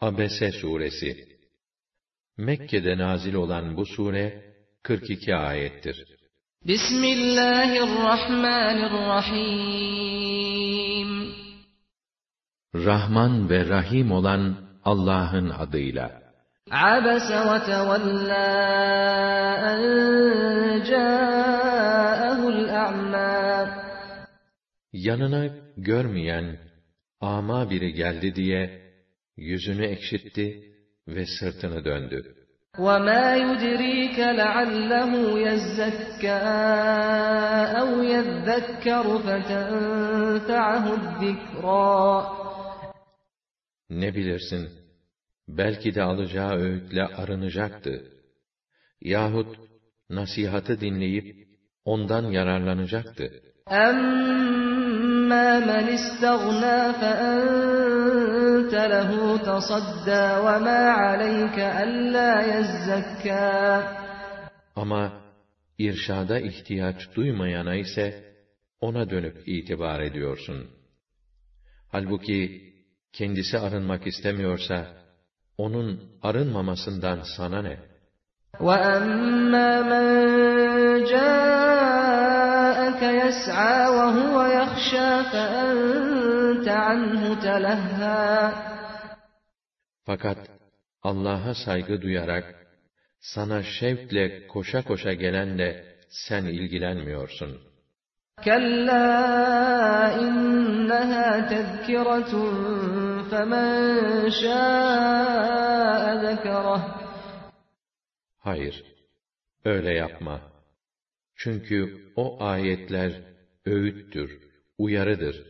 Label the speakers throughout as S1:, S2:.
S1: Abese suresi Mekke'de nazil olan bu sure 42 ayettir.
S2: Bismillahirrahmanirrahim
S1: Rahman ve Rahim olan Allah'ın adıyla.
S2: Abese ve tevella en ca'ehul a'ma
S1: Yanına görmeyen, ama biri geldi diye, yüzünü ekşitti ve sırtını döndü.
S2: وَمَا يُدْرِيكَ لَعَلَّهُ يَزَّكَّى أَوْ يَذَّكَّرُ فَتَنْفَعَهُ الذِّكْرَى
S1: Ne bilirsin, belki de alacağı öğütle arınacaktı. Yahut nasihatı dinleyip ondan yararlanacaktı.
S2: أَمَّا مَنِ اسْتَغْنَى فَأَنْتَ لَهُ تَصَدَّى وَمَا عَلَيْكَ أَلَّا يَزَّكَّى
S1: Ama irşada ihtiyaç duymayana ise ona dönüp itibar ediyorsun. Halbuki kendisi arınmak istemiyorsa onun arınmamasından sana ne?
S2: وَأَمَّا مَنْ جَاءَكَ يَسْعَى وَهُوَ يَخْشَى فَأَنْتَ عَنْهُ تَلَهَّى
S1: Fakat Allah'a saygı duyarak sana şevkle koşa koşa gelenle sen ilgilenmiyorsun.
S2: كَلَّا إِنَّهَا تَذْكِرَةٌ فَمَنْ شَاءَ ذَكَرَهُ
S1: Hayır, öyle yapma. Çünkü o ayetler öğüttür, uyarıdır.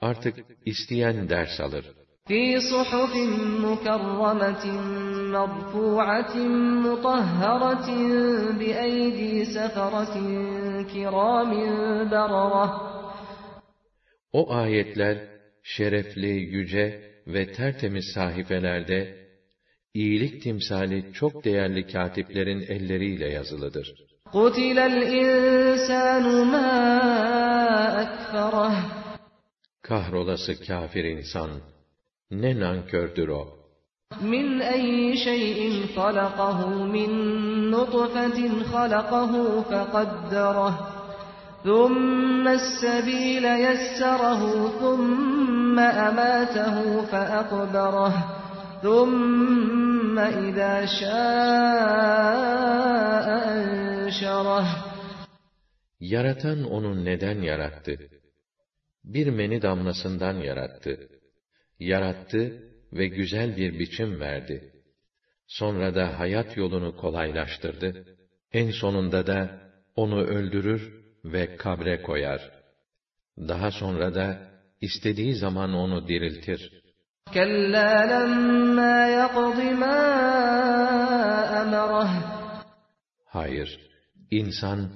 S1: Artık isteyen ders alır.
S2: فِي صُحُفٍ مُكَرَّمَةٍ مَرْفُوعَةٍ مُطَهَّرَةٍ بِأَيْدِي سَفَرَةٍ كِرَامٍ بَرَرَةٍ
S1: O ayetler şerefli, yüce ve tertemiz sahifelerde iyilik timsali çok değerli katiplerin elleriyle yazılıdır.
S2: قُتِلَ الْإِنسَانُ مَا أَكْفَرَهُ
S1: Kahrolası kafir insan, ne nankördür o.
S2: مِنْ أَيِّ شَيْءٍ خَلَقَهُ مِنْ نُطْفَةٍ خَلَقَهُ فَقَدَّرَهُ ثُمَّ السَّبِيلَ يَسَّرَهُ ثُمَّ أَمَاتَهُ فَأَقْبَرَهُ ثُمَّ إِذَا شَاءَ أَنْشَرَهُ
S1: Yaratan onu neden yarattı? Bir meni damlasından yarattı. Yarattı ve güzel bir biçim verdi. Sonra da hayat yolunu kolaylaştırdı. En sonunda da onu öldürür ve kabre koyar. Daha sonra da istediği zaman onu diriltir.
S2: كَلَّا لَمَّا يَقْضِ مَا أَمَرَهُ
S1: Hayır, insan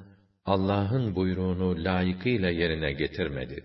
S1: Allah'ın buyruğunu layıkıyla yerine getirmedi.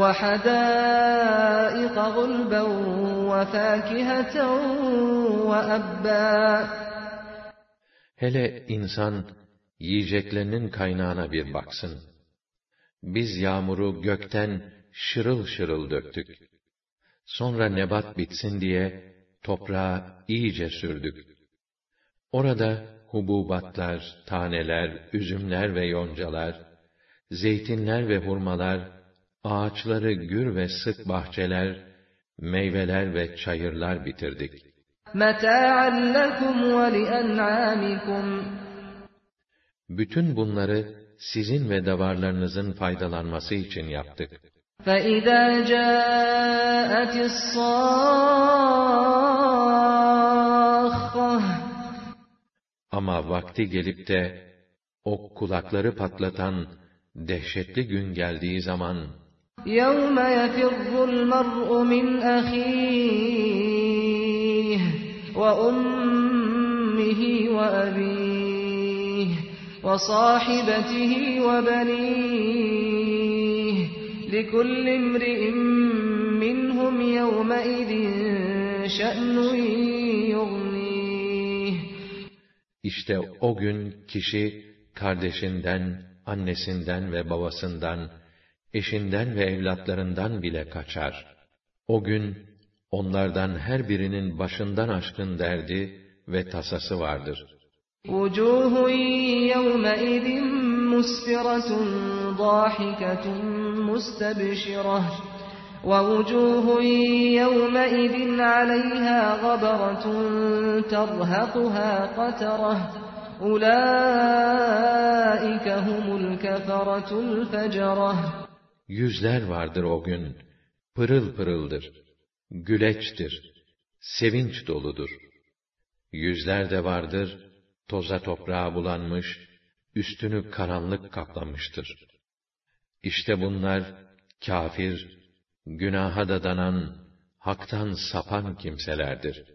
S2: وَحَدَائِقَ غُلْبًا وَفَاكِهَةً وَأَبًّا
S1: Hele insan yiyeceklerinin kaynağına bir baksın. Biz yağmuru gökten şırıl şırıl döktük. Sonra nebat bitsin diye toprağa iyice sürdük. Orada hububatlar, taneler, üzümler ve yoncalar, zeytinler ve hurmalar, ağaçları gür ve sık bahçeler, meyveler ve çayırlar bitirdik.
S2: مَتَاعًا لَكُمْ وَلِأَنْعَامِكُمْ
S1: Bütün bunları sizin ve davarlarınızın faydalanması için yaptık.
S2: فَإِذَا جَاءَتِ الصَّاخَّةُ
S1: Ama vakti gelip de o kulakları patlatan dehşetli gün geldiği zaman
S2: يَوْمَ يَفِرُّ الْمَرْءُ مِنْ أَخِيهِ وَأُمِّهِ أمه وأبيه وصاحبته وبنيه لكل امرئ منهم يومئذ شأن يغنيه
S1: İşte o gün kişi kardeşinden, annesinden ve babasından, eşinden ve evlatlarından bile kaçar. O gün onlardan her birinin başından aşkın derdi ve tasası vardır.
S2: وجوه يومئذ مسفرة ضاحكة مستبشرة ووجوه يومئذ عليها غبرة ترهقها قترة أولئك هم الكفرة الفجرة
S1: Yüzler vardır o gün, pırıl pırıldır, güleçtir, sevinç doludur. Yüzler de vardır, toza toprağa bulanmış, üstünü karanlık kaplamıştır. İşte bunlar, kafir, günaha da danan, haktan sapan kimselerdir.